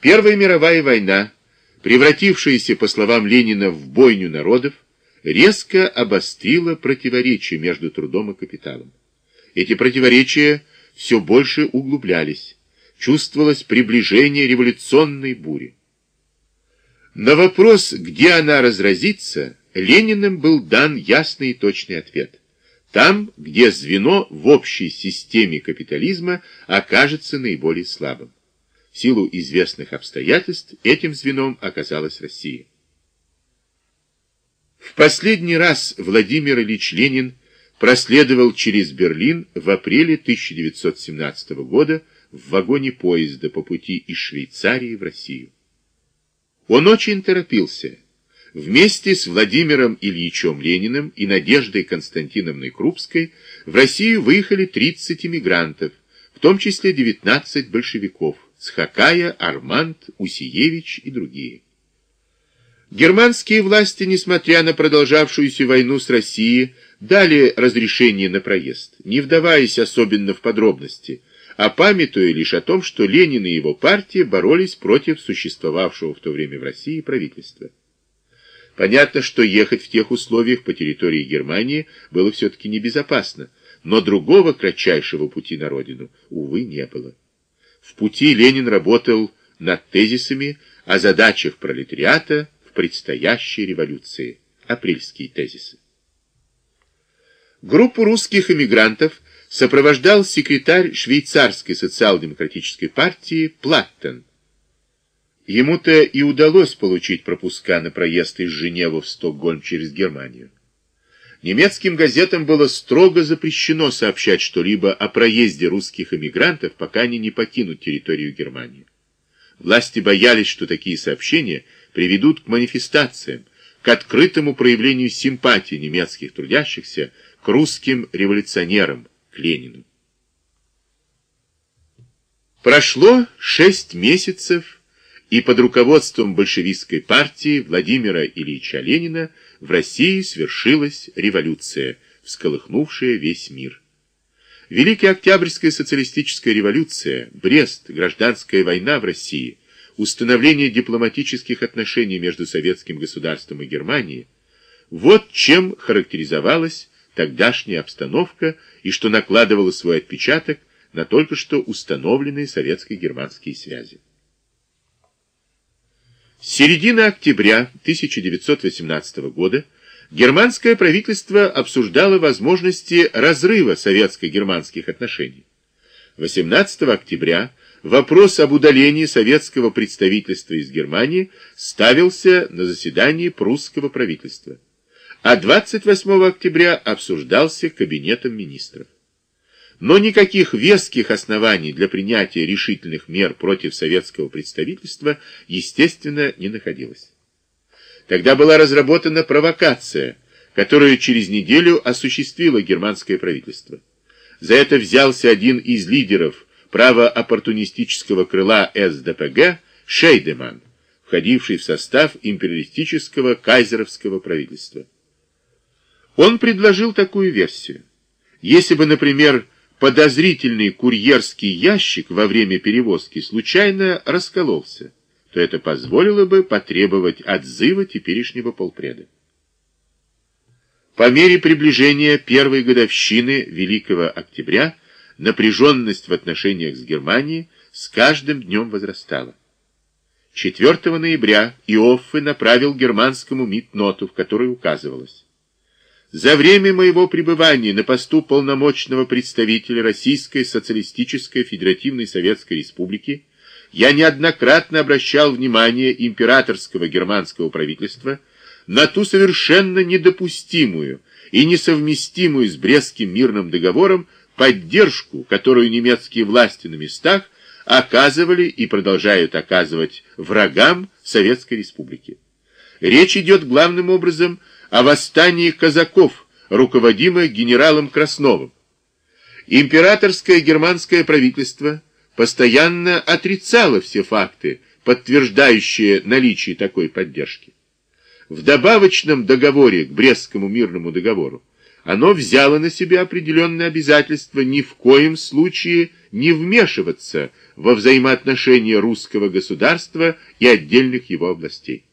Первая мировая война, превратившаяся, по словам Ленина, в бойню народов, резко обострила противоречия между трудом и капиталом. Эти противоречия все больше углублялись, чувствовалось приближение революционной бури. На вопрос, где она разразится, Лениным был дан ясный и точный ответ. Там, где звено в общей системе капитализма окажется наиболее слабым. Силу известных обстоятельств этим звеном оказалась Россия. В последний раз Владимир Ильич Ленин проследовал через Берлин в апреле 1917 года в вагоне поезда по пути из Швейцарии в Россию. Он очень торопился. Вместе с Владимиром Ильичем Лениным и Надеждой Константиновной Крупской в Россию выехали 30 эмигрантов, в том числе 19 большевиков, Схакая, Арманд, Усиевич и другие. Германские власти, несмотря на продолжавшуюся войну с Россией, дали разрешение на проезд, не вдаваясь особенно в подробности, а памятуя лишь о том, что Ленин и его партия боролись против существовавшего в то время в России правительства. Понятно, что ехать в тех условиях по территории Германии было все-таки небезопасно, но другого кратчайшего пути на родину, увы, не было. В пути Ленин работал над тезисами о задачах пролетариата, предстоящей революции. Апрельские тезисы. Группу русских эмигрантов сопровождал секретарь швейцарской социал-демократической партии Платтен. Ему-то и удалось получить пропуска на проезд из Женевы в Стокгольм через Германию. Немецким газетам было строго запрещено сообщать что-либо о проезде русских эмигрантов, пока они не покинут территорию Германии. Власти боялись, что такие сообщения – приведут к манифестациям, к открытому проявлению симпатии немецких трудящихся к русским революционерам, к Ленину. Прошло шесть месяцев, и под руководством большевистской партии Владимира Ильича Ленина в России свершилась революция, всколыхнувшая весь мир. Великая Октябрьская социалистическая революция, Брест, гражданская война в России – установление дипломатических отношений между советским государством и Германией, вот чем характеризовалась тогдашняя обстановка и что накладывало свой отпечаток на только что установленные советско-германские связи. С середины октября 1918 года германское правительство обсуждало возможности разрыва советско-германских отношений. 18 октября вопрос об удалении советского представительства из Германии ставился на заседании прусского правительства, а 28 октября обсуждался Кабинетом министров. Но никаких веских оснований для принятия решительных мер против советского представительства, естественно, не находилось. Тогда была разработана провокация, которую через неделю осуществило германское правительство. За это взялся один из лидеров правооппортунистического крыла СДПГ Шейдеман, входивший в состав империалистического кайзеровского правительства. Он предложил такую версию. Если бы, например, подозрительный курьерский ящик во время перевозки случайно раскололся, то это позволило бы потребовать отзыва теперешнего полпреда. По мере приближения первой годовщины Великого Октября напряженность в отношениях с Германией с каждым днем возрастала. 4 ноября Иоффе направил германскому МИД ноту, в которой указывалось «За время моего пребывания на посту полномочного представителя Российской Социалистической Федеративной Советской Республики я неоднократно обращал внимание императорского германского правительства на ту совершенно недопустимую и несовместимую с Брестским мирным договором поддержку, которую немецкие власти на местах оказывали и продолжают оказывать врагам Советской Республики. Речь идет главным образом о восстании казаков, руководимых генералом Красновым. Императорское германское правительство постоянно отрицало все факты, подтверждающие наличие такой поддержки. В добавочном договоре к Брестскому мирному договору оно взяло на себя определенные обязательства ни в коем случае не вмешиваться во взаимоотношения русского государства и отдельных его областей.